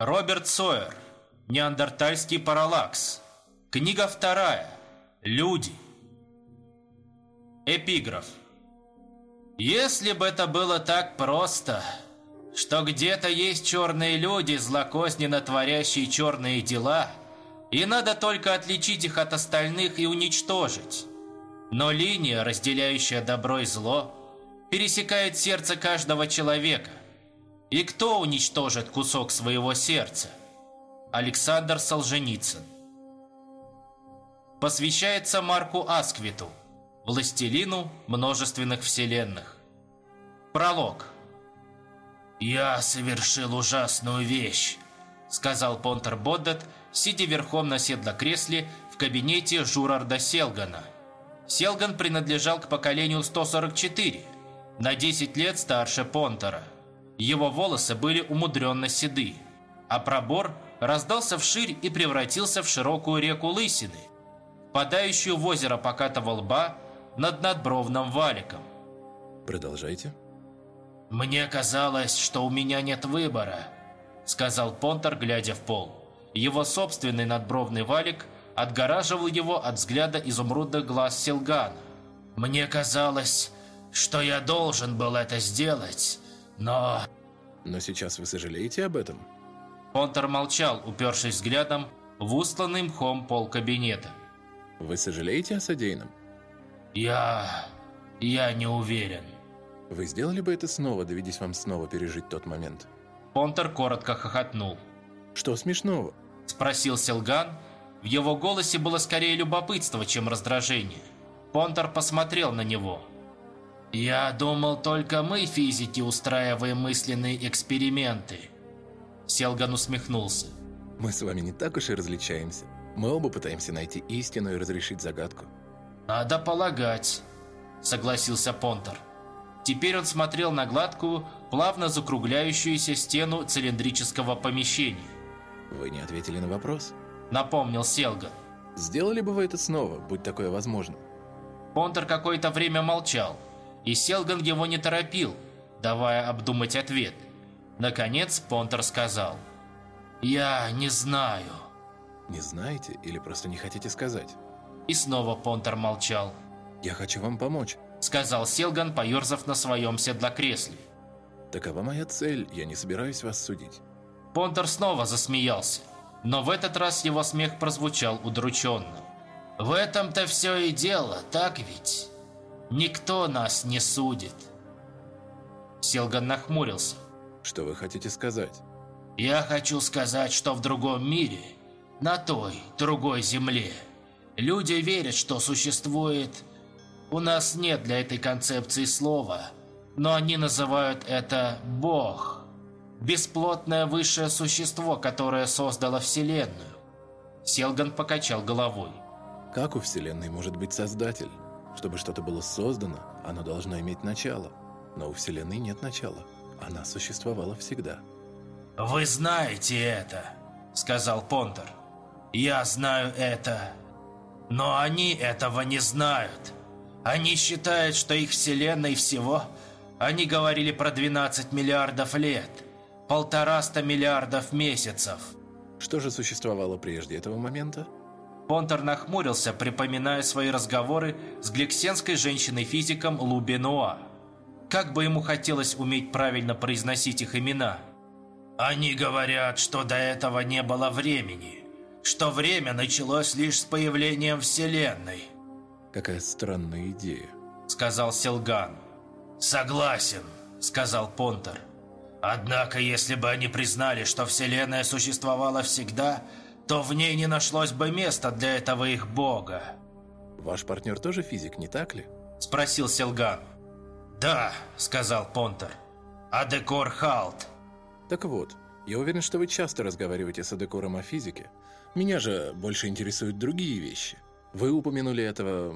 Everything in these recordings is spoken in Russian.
Роберт Сойер. Неандертальский параллакс. Книга вторая. Люди. Эпиграф. Если бы это было так просто, что где-то есть черные люди, злокозненно творящие черные дела, и надо только отличить их от остальных и уничтожить. Но линия, разделяющая добро и зло, пересекает сердце каждого человека. И кто уничтожит кусок своего сердца? Александр Солженицын. Посвящается Марку Асквиту, властелину множественных вселенных. Пролог. «Я совершил ужасную вещь», — сказал Понтер Боддет, сидя верхом на седлокресле в кабинете Журарда Селгана. Селган принадлежал к поколению 144, на 10 лет старше Понтера. Его волосы были умудренно седы, а пробор раздался вширь и превратился в широкую реку лысины, подающую в озеро покатого лба над надбровным валиком. Продолжайте. «Мне казалось, что у меня нет выбора», — сказал Понтер, глядя в пол. Его собственный надбровный валик отгораживал его от взгляда изумрудных глаз Силгана. «Мне казалось, что я должен был это сделать, но...» «Но сейчас вы сожалеете об этом?» Понтер молчал, упершись взглядом в устланный мхом пол кабинета. «Вы сожалеете о содеянном?» «Я... я не уверен». «Вы сделали бы это снова, доведись вам снова пережить тот момент?» Понтер коротко хохотнул. «Что смешного?» Спросил Селган. В его голосе было скорее любопытство, чем раздражение. Понтер посмотрел на него. «Я думал, только мы, физики, устраиваем мысленные эксперименты». Селган усмехнулся. «Мы с вами не так уж и различаемся. Мы оба пытаемся найти истину и разрешить загадку». «Надо полагать», — согласился Понтер. Теперь он смотрел на гладкую, плавно закругляющуюся стену цилиндрического помещения. «Вы не ответили на вопрос?» Напомнил Селган. «Сделали бы вы это снова, будь такое возможно?» Понтер какое-то время молчал, и Селган его не торопил, давая обдумать ответ. Наконец Понтер сказал. «Я не знаю». «Не знаете или просто не хотите сказать?» И снова Понтер молчал. «Я хочу вам помочь», — сказал Селган, поерзав на своем седлокресле. «Такова моя цель, я не собираюсь вас судить». Понтер снова засмеялся, но в этот раз его смех прозвучал удрученно. «В этом-то все и дело, так ведь? Никто нас не судит». Селган нахмурился. «Что вы хотите сказать?» «Я хочу сказать, что в другом мире, на той, другой земле, люди верят, что существует... У нас нет для этой концепции слова, но они называют это «Бог». Бесплотное высшее существо, которое создало Вселенную. Селган покачал головой. Как у Вселенной может быть Создатель? Чтобы что-то было создано, оно должно иметь начало. Но у Вселенной нет начала. Она существовала всегда. «Вы знаете это», — сказал Понтер. «Я знаю это. Но они этого не знают. Они считают, что их Вселенной всего... Они говорили про 12 миллиардов лет. Полтораста миллиардов месяцев». Что же существовало прежде этого момента? Понтер нахмурился, припоминая свои разговоры с гликсенской женщиной-физиком Лу Бенуа. Как бы ему хотелось уметь правильно произносить их имена. «Они говорят, что до этого не было времени, что время началось лишь с появлением Вселенной». Какая странная идея. Сказал Селган. «Согласен», сказал Понтер. «Однако, если бы они признали, что Вселенная существовала всегда, то в ней не нашлось бы места для этого их бога». Ваш партнер тоже физик, не так ли? Спросил Селган. «Да», — сказал Понтер. «Адекор Халт». Так вот, я уверен, что вы часто разговариваете с Адекором о физике. Меня же больше интересуют другие вещи. Вы упомянули этого...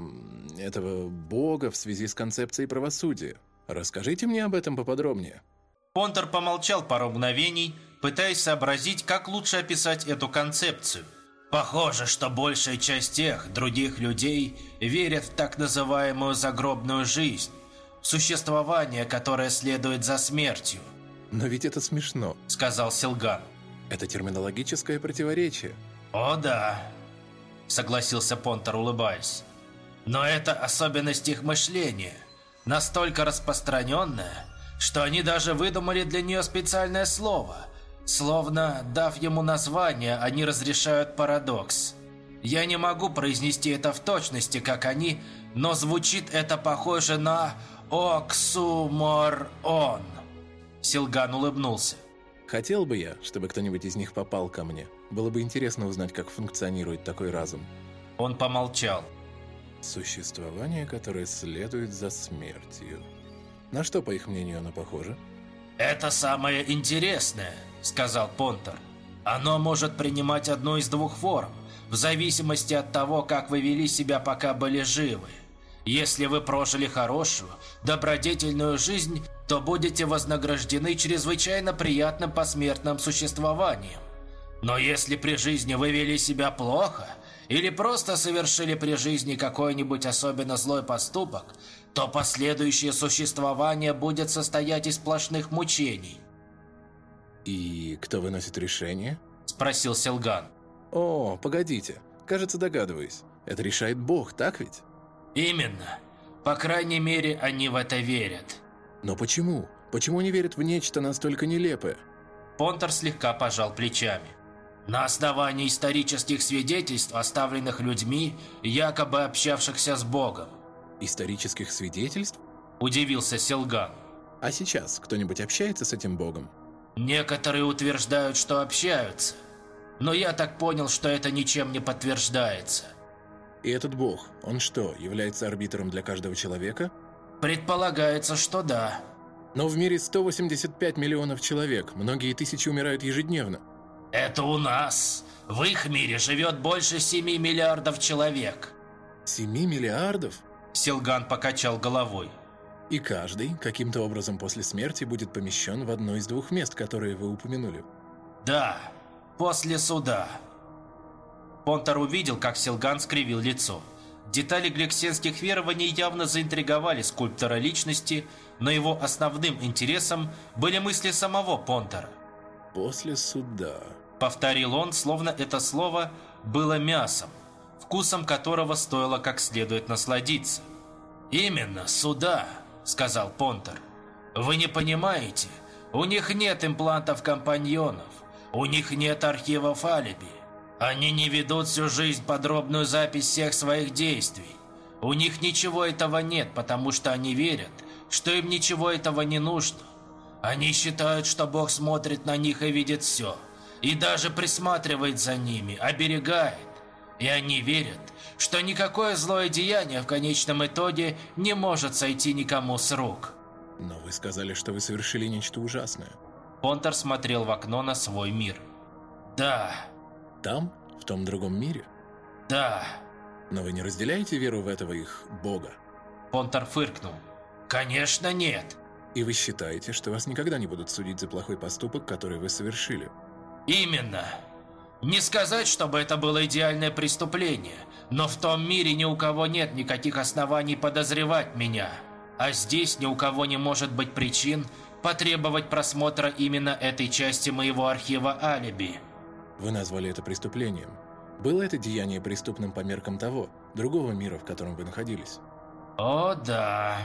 этого бога в связи с концепцией правосудия. Расскажите мне об этом поподробнее. Понтер помолчал пару мгновений, пытаясь сообразить, как лучше описать эту концепцию. Похоже, что большая часть тех других людей верят в так называемую загробную жизнь, существование, которое следует за смертью, Но ведь это смешно. сказал Силган. Это терминологическое противоречие. «О да», — согласился Понтер, улыбаясь. «Но это особенность их мышления, настолько распространенная, что они даже выдумали для нее специальное слово. Словно, дав ему название, они разрешают парадокс. Я не могу произнести это в точности, как они, но звучит это похоже на «оксумор-он». Силган улыбнулся. Хотел бы я, чтобы кто-нибудь из них попал ко мне. Было бы интересно узнать, как функционирует такой разум. Он помолчал. Существование, которое следует за смертью. На что, по их мнению, оно похоже? «Это самое интересное», — сказал Понтер. «Оно может принимать одну из двух форм, в зависимости от того, как вы вели себя, пока были живы. Если вы прожили хорошую, добродетельную жизнь, то будете вознаграждены чрезвычайно приятным посмертным существованием. Но если при жизни вы вели себя плохо, или просто совершили при жизни какой-нибудь особенно злой поступок, то последующее существование будет состоять из сплошных мучений. «И кто выносит решение?» – спросил Селган. «О, погодите, кажется, догадываюсь. Это решает Бог, так ведь?» «Именно. По крайней мере, они в это верят». «Но почему? Почему они верят в нечто настолько нелепое?» Понтер слегка пожал плечами. На основании исторических свидетельств, оставленных людьми, якобы общавшихся с Богом. Исторических свидетельств? Удивился Селган. А сейчас кто-нибудь общается с этим Богом? Некоторые утверждают, что общаются. Но я так понял, что это ничем не подтверждается. И этот Бог, он что, является арбитром для каждого человека? Предполагается, что да. Но в мире 185 миллионов человек, многие тысячи умирают ежедневно. Это у нас. В их мире живет больше 7 миллиардов человек. 7 миллиардов? Силган покачал головой. И каждый каким-то образом после смерти будет помещен в одно из двух мест, которые вы упомянули. Да, после суда. Понтер увидел, как Силган скривил лицо. Детали гликсенских верований явно заинтриговали скульптора личности, но его основным интересом были мысли самого Понтера. «После суда», Повторил он, словно это слово было мясом, вкусом которого стоило как следует насладиться. «Именно, суда», — сказал Понтер. «Вы не понимаете, у них нет имплантов компаньонов, у них нет архивов алиби. Они не ведут всю жизнь подробную запись всех своих действий. У них ничего этого нет, потому что они верят, что им ничего этого не нужно. Они считают, что Бог смотрит на них и видит все» и даже присматривает за ними, оберегает. И они верят, что никакое злое деяние в конечном итоге не может сойти никому с рук. Но вы сказали, что вы совершили нечто ужасное. Понтер смотрел в окно на свой мир. Да. Там? В том другом мире? Да. Но вы не разделяете веру в этого их бога? Понтер фыркнул. Конечно нет. И вы считаете, что вас никогда не будут судить за плохой поступок, который вы совершили? Именно. Не сказать, чтобы это было идеальное преступление, но в том мире ни у кого нет никаких оснований подозревать меня. А здесь ни у кого не может быть причин потребовать просмотра именно этой части моего архива алиби. Вы назвали это преступлением. Было это деяние преступным по меркам того, другого мира, в котором вы находились? О, да.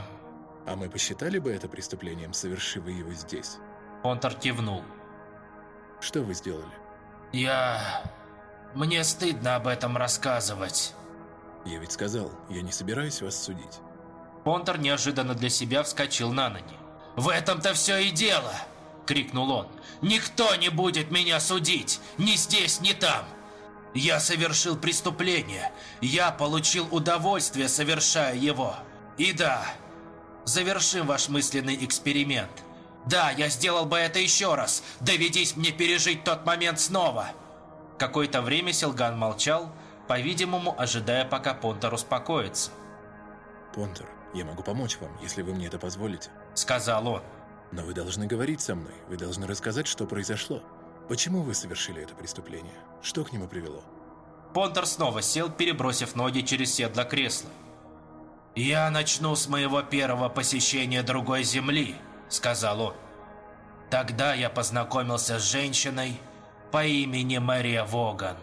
А мы посчитали бы это преступлением, совершив его здесь? Понтер кивнул. Что вы сделали? Я... Мне стыдно об этом рассказывать. Я ведь сказал, я не собираюсь вас судить. Понтер неожиданно для себя вскочил на ноги. «В этом-то все и дело!» — крикнул он. «Никто не будет меня судить! Ни здесь, ни там! Я совершил преступление! Я получил удовольствие, совершая его! И да, завершим ваш мысленный эксперимент. Да, я сделал бы это еще раз. Доведись мне пережить тот момент снова. Какое-то время Силган молчал, по-видимому, ожидая, пока Понтер успокоится. «Понтер, я могу помочь вам, если вы мне это позволите», — сказал он. «Но вы должны говорить со мной, вы должны рассказать, что произошло. Почему вы совершили это преступление? Что к нему привело?» Понтер снова сел, перебросив ноги через седло кресла. «Я начну с моего первого посещения другой земли», — сказал он. «Тогда я познакомился с женщиной, по имени Мария Воган.